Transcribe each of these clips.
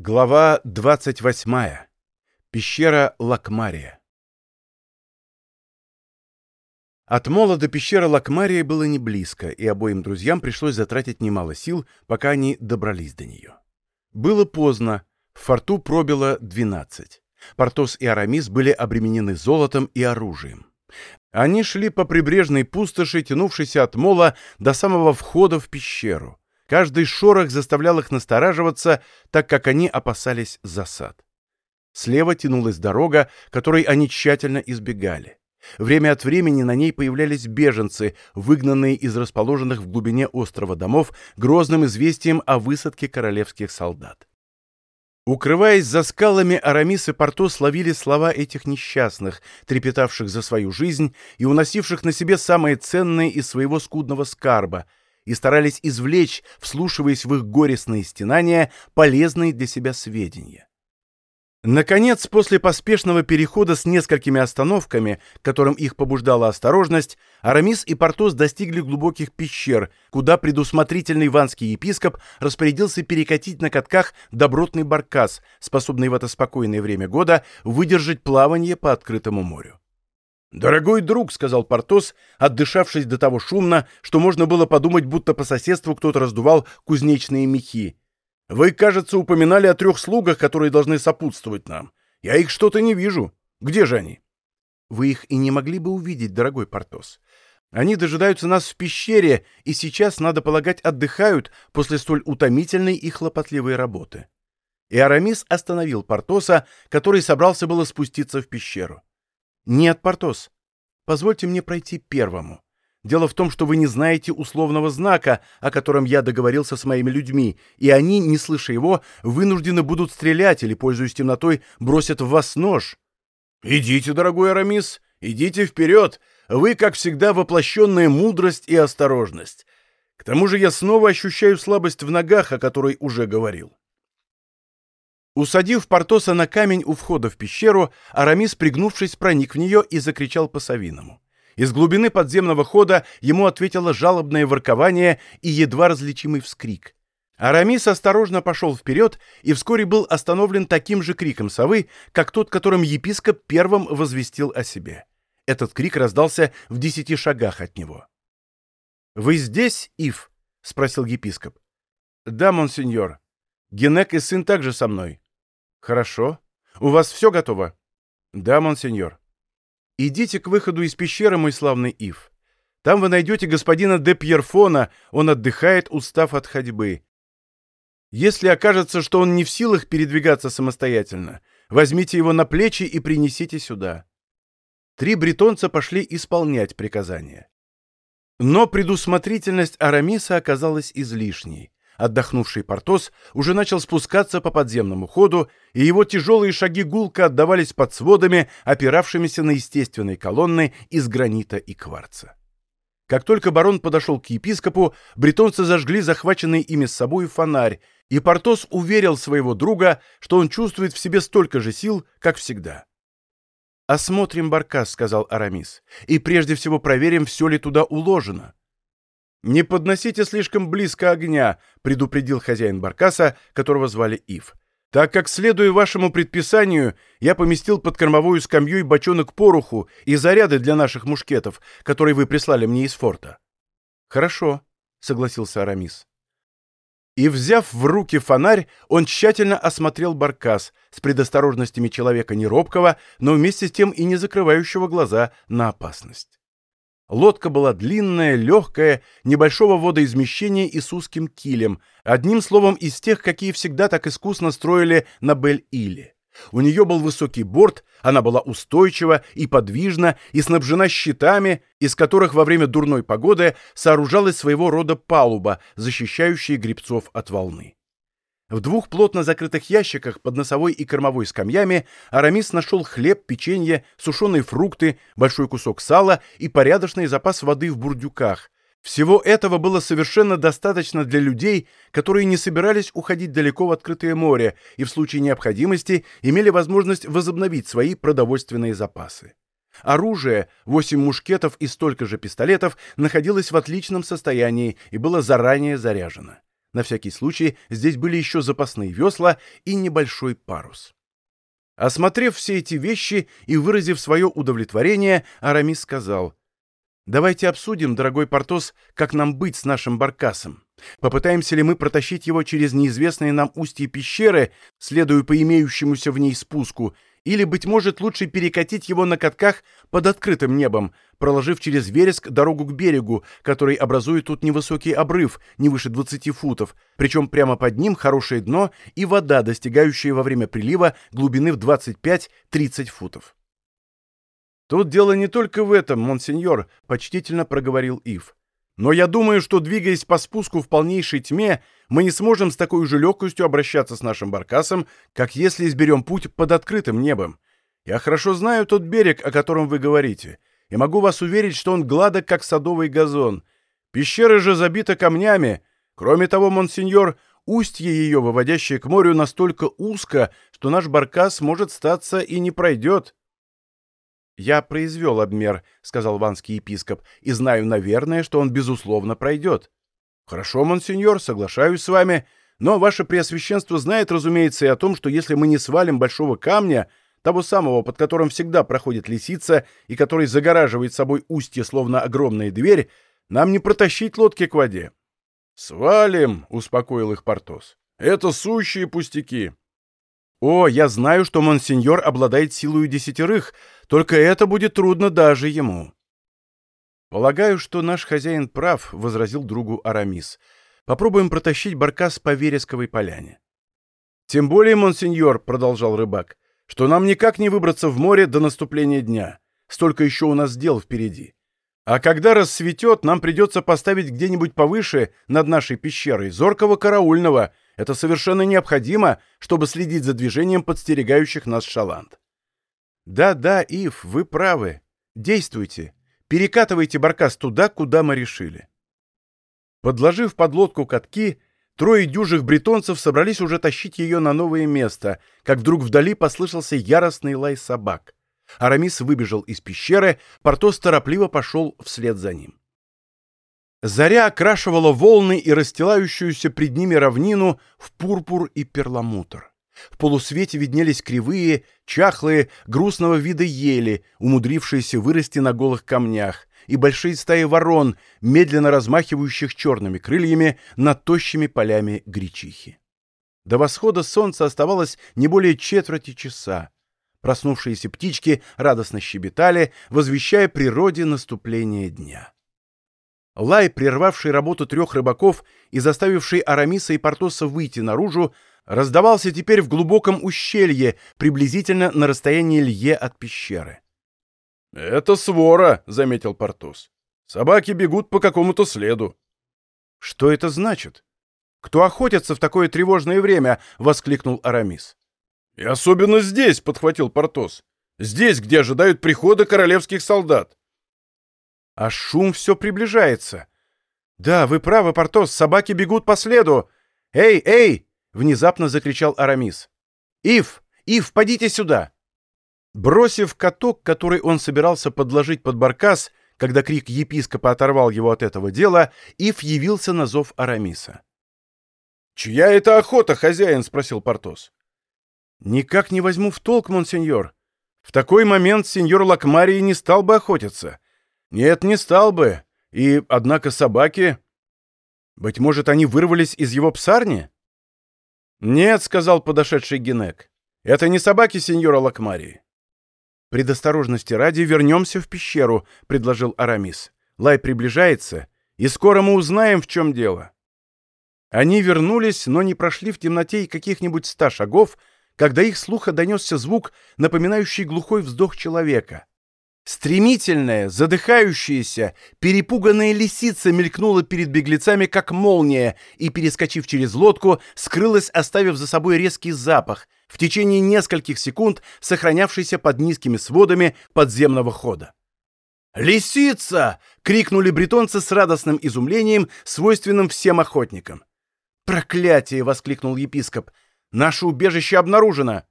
Глава 28. Пещера Лакмария. От мола до пещеры Лакмария было не близко, и обоим друзьям пришлось затратить немало сил, пока они добрались до нее. Было поздно, в форту пробило 12. Портос и Арамис были обременены золотом и оружием. Они шли по прибрежной пустоши, тянувшейся от мола до самого входа в пещеру. Каждый шорох заставлял их настораживаться, так как они опасались засад. Слева тянулась дорога, которой они тщательно избегали. Время от времени на ней появлялись беженцы, выгнанные из расположенных в глубине острова домов грозным известием о высадке королевских солдат. Укрываясь за скалами, Арамис и Портос ловили слова этих несчастных, трепетавших за свою жизнь и уносивших на себе самые ценные из своего скудного скарба — и старались извлечь, вслушиваясь в их горестные стенания, полезные для себя сведения. Наконец, после поспешного перехода с несколькими остановками, которым их побуждала осторожность, Арамис и Портос достигли глубоких пещер, куда предусмотрительный ванский епископ распорядился перекатить на катках добротный баркас, способный в это спокойное время года выдержать плавание по открытому морю. «Дорогой друг», — сказал Портос, отдышавшись до того шумно, что можно было подумать, будто по соседству кто-то раздувал кузнечные мехи. «Вы, кажется, упоминали о трех слугах, которые должны сопутствовать нам. Я их что-то не вижу. Где же они?» «Вы их и не могли бы увидеть, дорогой Портос. Они дожидаются нас в пещере, и сейчас, надо полагать, отдыхают после столь утомительной и хлопотливой работы». И Арамис остановил Портоса, который собрался было спуститься в пещеру. «Нет, Портос. Позвольте мне пройти первому. Дело в том, что вы не знаете условного знака, о котором я договорился с моими людьми, и они, не слыша его, вынуждены будут стрелять или, пользуясь темнотой, бросят в вас нож». «Идите, дорогой Арамис, идите вперед. Вы, как всегда, воплощенная мудрость и осторожность. К тому же я снова ощущаю слабость в ногах, о которой уже говорил». Усадив Портоса на камень у входа в пещеру, Арамис, пригнувшись, проник в нее и закричал по-совиному. Из глубины подземного хода ему ответило жалобное воркование и едва различимый вскрик. Арамис осторожно пошел вперед и вскоре был остановлен таким же криком совы, как тот, которым епископ первым возвестил о себе. Этот крик раздался в десяти шагах от него. «Вы здесь, Ив?» — спросил епископ. «Да, монсеньор. Генек и сын также со мной». «Хорошо. У вас все готово?» «Да, монсеньор». «Идите к выходу из пещеры, мой славный Ив. Там вы найдете господина де Пьерфона, он отдыхает, устав от ходьбы. Если окажется, что он не в силах передвигаться самостоятельно, возьмите его на плечи и принесите сюда». Три бретонца пошли исполнять приказание. Но предусмотрительность Арамиса оказалась излишней. Отдохнувший Портос уже начал спускаться по подземному ходу, и его тяжелые шаги гулко отдавались под сводами, опиравшимися на естественные колонны из гранита и кварца. Как только барон подошел к епископу, бретонцы зажгли захваченный ими с собой фонарь, и Портос уверил своего друга, что он чувствует в себе столько же сил, как всегда. «Осмотрим баркас», — сказал Арамис, — «и прежде всего проверим, все ли туда уложено. «Не подносите слишком близко огня», — предупредил хозяин баркаса, которого звали Ив. «Так как, следуя вашему предписанию, я поместил под кормовую скамьей бочонок пороху и заряды для наших мушкетов, которые вы прислали мне из форта». «Хорошо», — согласился Арамис. И, взяв в руки фонарь, он тщательно осмотрел баркас с предосторожностями человека неробкого, но вместе с тем и не закрывающего глаза на опасность. Лодка была длинная, легкая, небольшого водоизмещения и с узким килем, одним словом, из тех, какие всегда так искусно строили на Бель-Иле. У нее был высокий борт, она была устойчива и подвижна и снабжена щитами, из которых во время дурной погоды сооружалась своего рода палуба, защищающая гребцов от волны. В двух плотно закрытых ящиках под носовой и кормовой скамьями Арамис нашел хлеб, печенье, сушеные фрукты, большой кусок сала и порядочный запас воды в бурдюках. Всего этого было совершенно достаточно для людей, которые не собирались уходить далеко в открытое море и в случае необходимости имели возможность возобновить свои продовольственные запасы. Оружие, восемь мушкетов и столько же пистолетов, находилось в отличном состоянии и было заранее заряжено. На всякий случай здесь были еще запасные весла и небольшой парус. Осмотрев все эти вещи и выразив свое удовлетворение, Арамис сказал, «Давайте обсудим, дорогой Портос, как нам быть с нашим баркасом. Попытаемся ли мы протащить его через неизвестные нам устье пещеры, следуя по имеющемуся в ней спуску, или, быть может, лучше перекатить его на катках под открытым небом, проложив через вереск дорогу к берегу, который образует тут невысокий обрыв, не выше 20 футов, причем прямо под ним хорошее дно и вода, достигающая во время прилива глубины в 25-30 футов. «Тут дело не только в этом, монсеньор», — почтительно проговорил Ив. «Но я думаю, что, двигаясь по спуску в полнейшей тьме, мы не сможем с такой же легкостью обращаться с нашим баркасом, как если изберем путь под открытым небом. Я хорошо знаю тот берег, о котором вы говорите, и могу вас уверить, что он гладок, как садовый газон. Пещера же забита камнями. Кроме того, монсеньор, устье ее, выводящее к морю, настолько узко, что наш баркас может статься и не пройдет. «Я произвел обмер», — сказал ванский епископ, «и знаю, наверное, что он, безусловно, пройдет». «Хорошо, монсеньор, соглашаюсь с вами, но ваше преосвященство знает, разумеется, и о том, что если мы не свалим большого камня, того самого, под которым всегда проходит лисица и который загораживает собой устье, словно огромная дверь, нам не протащить лодки к воде». «Свалим», — успокоил их Портос. «Это сущие пустяки». «О, я знаю, что монсеньор обладает силою десятерых, только это будет трудно даже ему». «Полагаю, что наш хозяин прав», — возразил другу Арамис. «Попробуем протащить баркас по вересковой поляне». «Тем более, монсеньор», — продолжал рыбак, — «что нам никак не выбраться в море до наступления дня. Столько еще у нас дел впереди. А когда рассветет, нам придется поставить где-нибудь повыше над нашей пещерой зоркого караульного, это совершенно необходимо, чтобы следить за движением подстерегающих нас шаланд. Да-да, Ив, вы правы. Действуйте. Перекатывайте баркас туда, куда мы решили. Подложив под лодку катки, трое дюжих бретонцев собрались уже тащить ее на новое место, как вдруг вдали послышался яростный лай собак. Арамис выбежал из пещеры, Портос торопливо пошел вслед за ним. Заря окрашивала волны и расстилающуюся пред ними равнину в пурпур и перламутр. В полусвете виднелись кривые, чахлые, грустного вида ели, умудрившиеся вырасти на голых камнях, и большие стаи ворон, медленно размахивающих черными крыльями над тощими полями гречихи. До восхода солнца оставалось не более четверти часа. Проснувшиеся птички радостно щебетали, возвещая природе наступление дня. Лай, прервавший работу трех рыбаков и заставивший Арамиса и Портоса выйти наружу, раздавался теперь в глубоком ущелье, приблизительно на расстоянии лье от пещеры. «Это свора», — заметил Портос. «Собаки бегут по какому-то следу». «Что это значит? Кто охотится в такое тревожное время?» — воскликнул Арамис. «И особенно здесь», — подхватил Портос. «Здесь, где ожидают прихода королевских солдат». А шум все приближается. Да, вы правы, Портос, собаки бегут по следу. Эй, эй! Внезапно закричал Арамис. Ив, Ив, подите сюда! Бросив каток, который он собирался подложить под баркас, когда крик епископа оторвал его от этого дела, Ив явился на зов Арамиса. «Чья это охота, хозяин?» — спросил Портос. «Никак не возьму в толк, монсеньор. В такой момент сеньор Лакмарий не стал бы охотиться. Нет, не стал бы. И, однако, собаки... Быть может, они вырвались из его псарни? Нет, сказал подошедший Генек. Это не собаки сеньора Лакмарии. Предосторожности ради вернемся в пещеру, предложил Арамис. Лай приближается, и скоро мы узнаем, в чем дело. Они вернулись, но не прошли в темноте и каких-нибудь ста шагов, когда их слуха донесся звук, напоминающий глухой вздох человека. Стремительная, задыхающаяся, перепуганная лисица мелькнула перед беглецами, как молния, и, перескочив через лодку, скрылась, оставив за собой резкий запах, в течение нескольких секунд сохранявшийся под низкими сводами подземного хода. «Лисица!» — крикнули бретонцы с радостным изумлением, свойственным всем охотникам. «Проклятие!» — воскликнул епископ. «Наше убежище обнаружено!»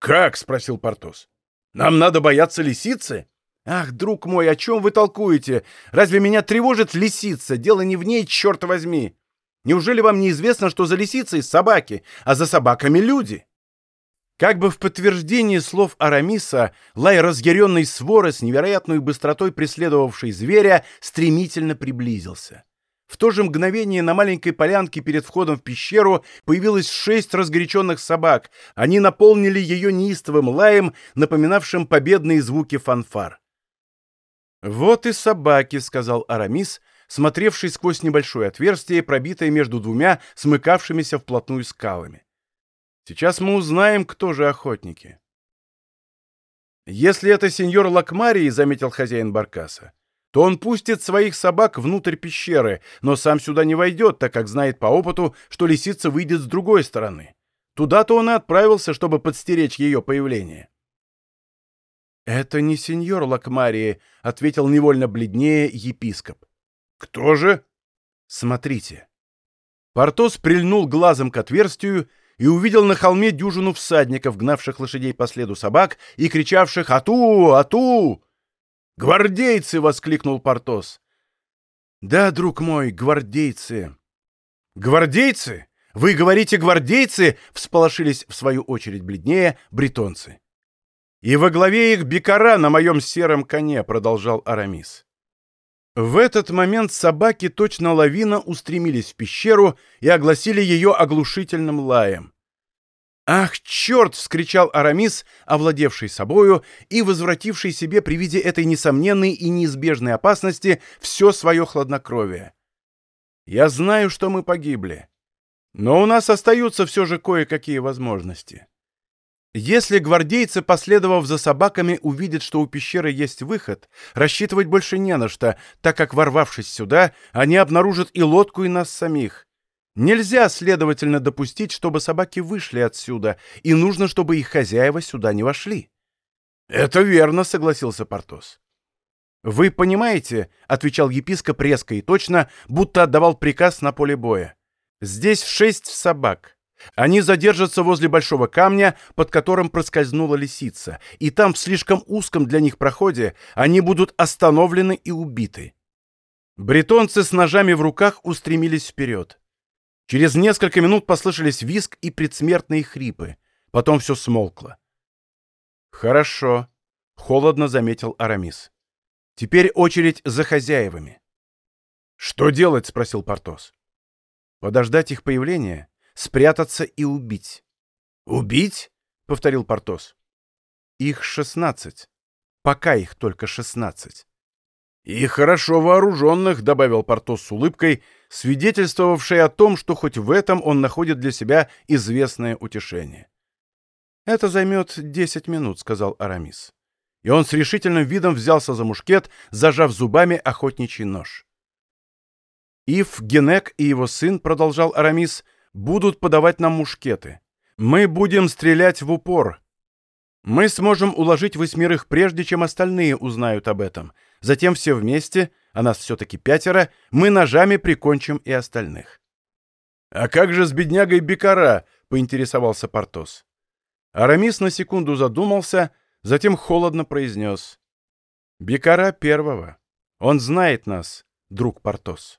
«Как?» — спросил Портос. «Нам надо бояться лисицы?» «Ах, друг мой, о чем вы толкуете? Разве меня тревожит лисица? Дело не в ней, черт возьми!» Неужели вам не известно, что за лисицей собаки, а за собаками люди?» Как бы в подтверждение слов Арамиса, лай разъяренной своры с невероятной быстротой преследовавшей зверя стремительно приблизился. В то же мгновение на маленькой полянке перед входом в пещеру появилось шесть разгоряченных собак. Они наполнили ее неистовым лаем, напоминавшим победные звуки фанфар. «Вот и собаки», — сказал Арамис, смотревший сквозь небольшое отверстие, пробитое между двумя смыкавшимися вплотную скалами. «Сейчас мы узнаем, кто же охотники». «Если это сеньор Лакмарий», — заметил хозяин Баркаса, то он пустит своих собак внутрь пещеры, но сам сюда не войдет, так как знает по опыту, что лисица выйдет с другой стороны. Туда-то он и отправился, чтобы подстеречь ее появление. «Это не сеньор Лакмарии», — ответил невольно бледнее епископ. «Кто же?» «Смотрите». Портос прильнул глазом к отверстию и увидел на холме дюжину всадников, гнавших лошадей по следу собак и кричавших «Ату! Ату!» «Гвардейцы!» — воскликнул Портос. «Да, друг мой, гвардейцы!» «Гвардейцы? Вы говорите гвардейцы?» — всполошились в свою очередь бледнее бретонцы. «И во главе их бекара на моем сером коне», — продолжал Арамис. В этот момент собаки точно лавина устремились в пещеру и огласили ее оглушительным лаем. «Ах, черт!» — вскричал Арамис, овладевший собою и возвративший себе при виде этой несомненной и неизбежной опасности все свое хладнокровие. «Я знаю, что мы погибли, но у нас остаются все же кое-какие возможности. Если гвардейцы, последовав за собаками, увидят, что у пещеры есть выход, рассчитывать больше не на что, так как, ворвавшись сюда, они обнаружат и лодку, и нас самих». Нельзя, следовательно, допустить, чтобы собаки вышли отсюда, и нужно, чтобы их хозяева сюда не вошли. — Это верно, — согласился Портос. — Вы понимаете, — отвечал епископ резко и точно, будто отдавал приказ на поле боя. — Здесь шесть собак. Они задержатся возле большого камня, под которым проскользнула лисица, и там в слишком узком для них проходе они будут остановлены и убиты. Бретонцы с ножами в руках устремились вперед. Через несколько минут послышались визг и предсмертные хрипы. Потом все смолкло. «Хорошо», — холодно заметил Арамис. «Теперь очередь за хозяевами». «Что делать?» — спросил Портос. «Подождать их появления, спрятаться и убить». «Убить?» — повторил Портос. «Их шестнадцать. Пока их только шестнадцать». «И хорошо вооруженных», — добавил Портос с улыбкой, свидетельствовавшей о том, что хоть в этом он находит для себя известное утешение. «Это займет десять минут», — сказал Арамис. И он с решительным видом взялся за мушкет, зажав зубами охотничий нож. «Ив, Генек и его сын», — продолжал Арамис, — «будут подавать нам мушкеты. Мы будем стрелять в упор. Мы сможем уложить восьмерых, прежде чем остальные узнают об этом, Затем все вместе, а нас все-таки пятеро, мы ножами прикончим и остальных. — А как же с беднягой Бекара? — поинтересовался Портос. Арамис на секунду задумался, затем холодно произнес. — Бекара первого. Он знает нас, друг Портос.